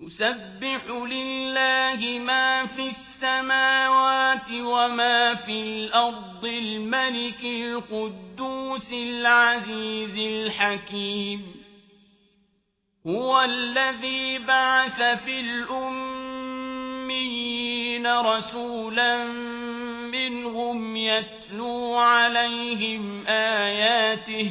يسبح لله ما في السماوات وما في الأرض الملك القدوس العزيز الحكيم. هو الذي بعث في الأمين رسولا منهم يتلو عليهم آياته